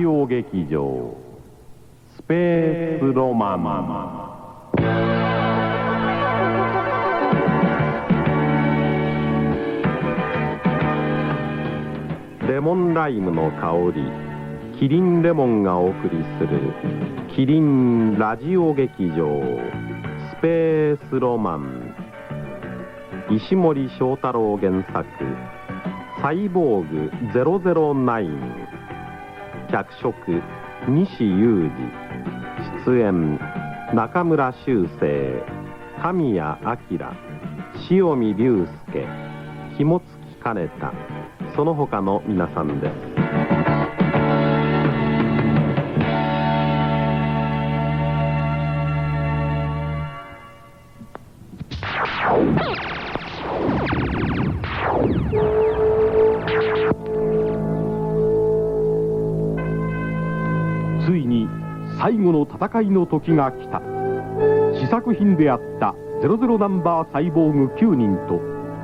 ジオ劇場スペースロマンレモンライムの香りキリンレモンがお送りするキリンラジオ劇場スペースロマン石森章太郎原作サイボーグ009脚色西裕二。出演中村修正。神谷明塩見龍介。肝付兼太その他の皆さんです。最後の戦いの時が来た。試作品であった00ナンバーサイボーグ9人と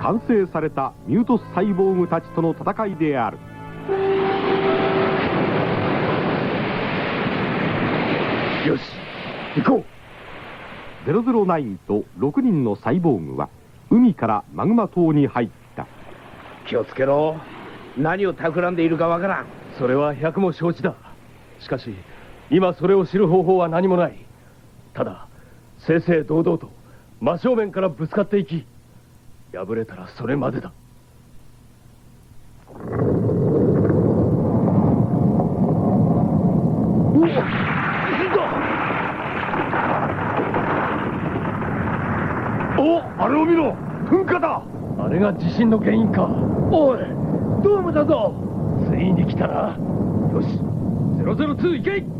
完成されたミュートスサイボーグたちとの戦いである。よし行こう。009と6人のサイボーグは海からマグマ島に入った。気をつけろ。何を企んでいるかわからん。それは百も承知だ。しかし今それを知る方法は何もない。ただ正々堂々と真正面からぶつかっていき敗れたらそれまでだ。おあれを見ろ。噴火だ。あれが地震の原因か。おいドームだぞ。ついに来たな。よし002行け。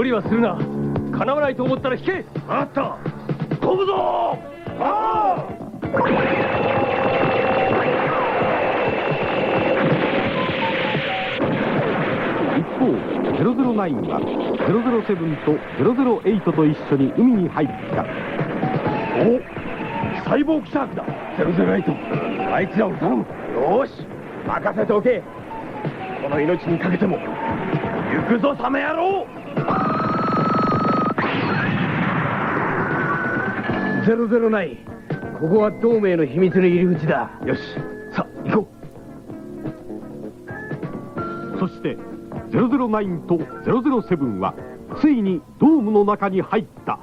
無理はするな。叶わないと思ったら引け。あった。飛ぶぞ。あ一方009は007と008と一緒に海に入った。おサイボーグシャークだ008あいつらを頼む。よし。任せておけ。この命にかけても行くぞサメ野郎009ここは同盟の秘密の入り口だ。よし。さあ行こう。そして009と007はついにドームの中に入った。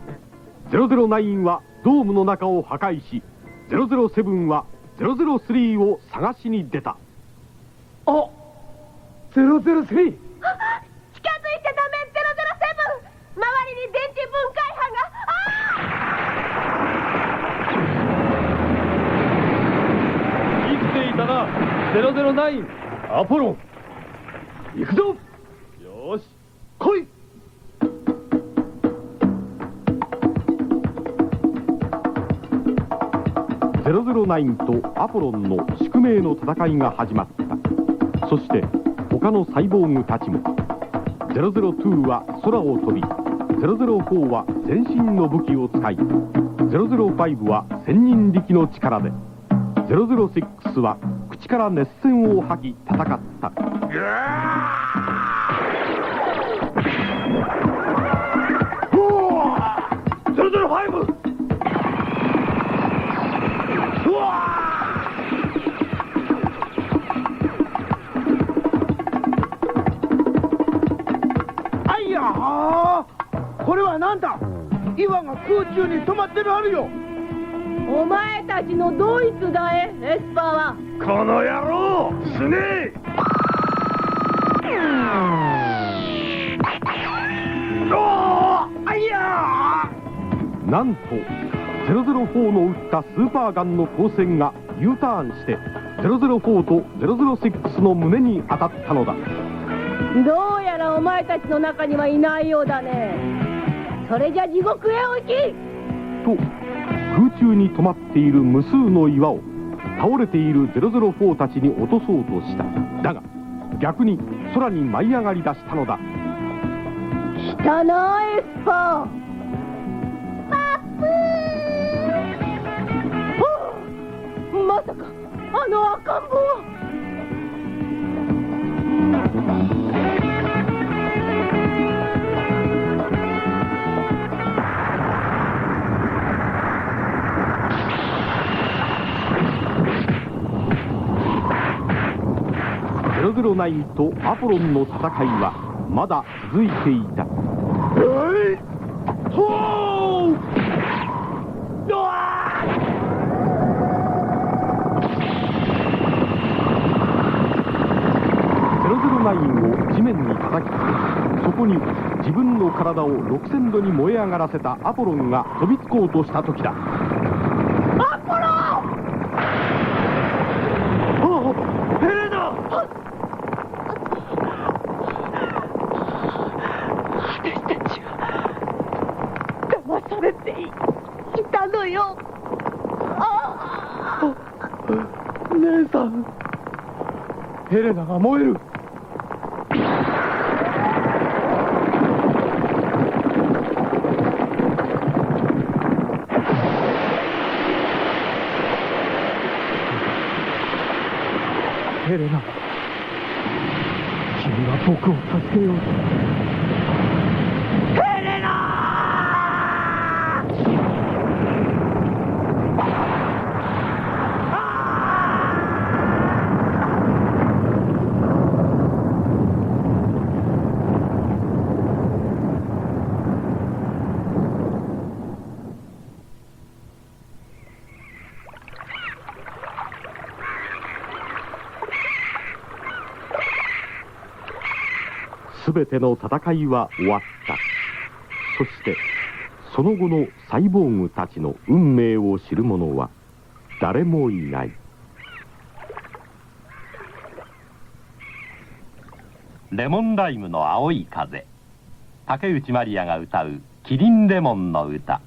009はドームの中を破壊し007は003を探しに出た。あ0 0 3りに電池分解班が。生きていたな009アポロン。行くぞ。よし。来い。009とアポロンの宿命の戦いが始まった。そして他のサイボーグたちも。002は空を飛び004は全身の武器を使い005は千人力の力で006は口から熱線を吐き戦った。005空中に止まってるあるよ。お前たちのドイツだえエスパーは。この野郎死ね。おーあいやなんと004の撃ったスーパーガンの光線が U ターンして0 004と006の胸に当たったのだ。どうやらお前たちの中にはいないようだねそれじゃ地獄へ落ちと空中に止まっている無数の岩を倒れている004たちに落とそうとした。だが逆に空に舞い上がりだしたのだ。来たなエスパー。パプー。まさかあの赤ん坊は009とアポロンの戦いはまだ続いていた。009を地面に叩きつけそこに自分の体を6000度に燃え上がらせたアポロンが飛びつこうとした時だ。アポロヘレナ私たちは騙されていたのよ。あ。姉さん。ヘレナが燃える。ヘレナ。君は僕を助けようヘレナ全ての戦いは終わった。そしてその後のサイボーグたちの運命を知る者は誰もいない。レモンライムの青い風。竹内まりやが歌う「キリンレモンの歌」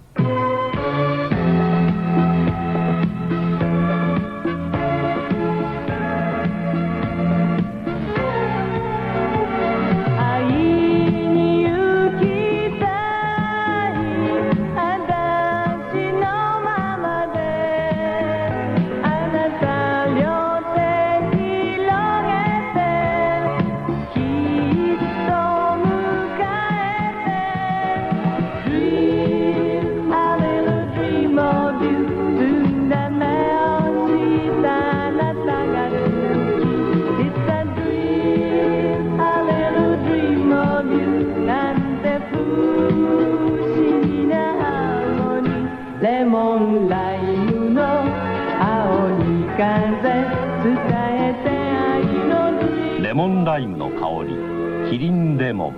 モンライムの香りキリンレモン。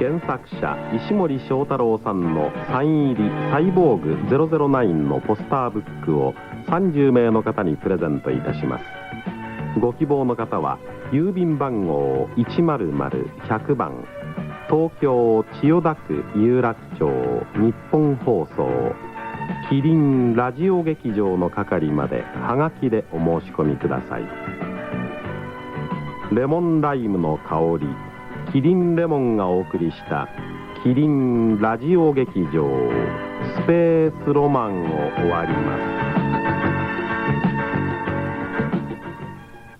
原作者石森章太郎さんのサイン入り「サイボーグ009」のポスターブックを30名の方にプレゼントいたします。ご希望の方は郵便番号100-100番東京千代田区有楽町日本放送キリンラジオ劇場の係まではがきでお申し込みください。レモンライムの香りキリンレモンがお送りしたキリンラジオ劇場スペースロマンを終わります。